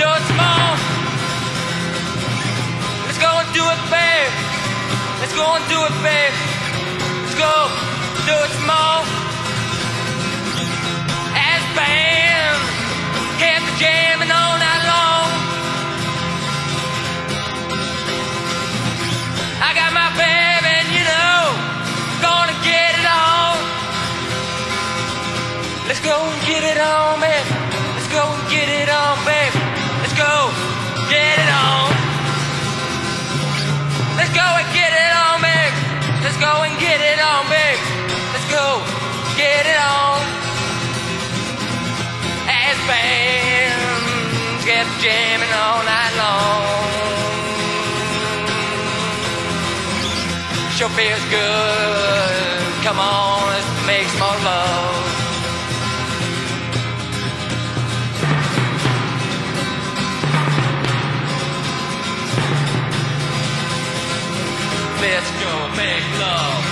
door small. Let's go and do it, babe. Let's go and do it, babe. Let's go do it small. As band, hit the jamming on. Go and get it on, babe. Let's go, get it on. As bands get jamming all night long. Sure feels good. Come on, let's make some more love. Make love.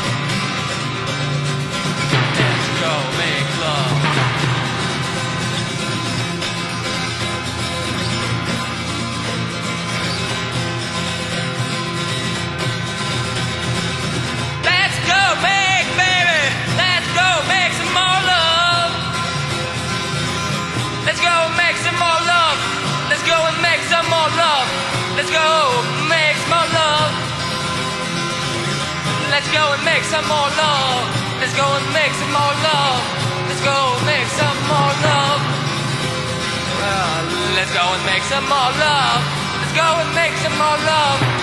Make some more love. Let's go and make some more love. Let's go and make some more love. Uh, let's go and make some more love. Let's go and make some more love.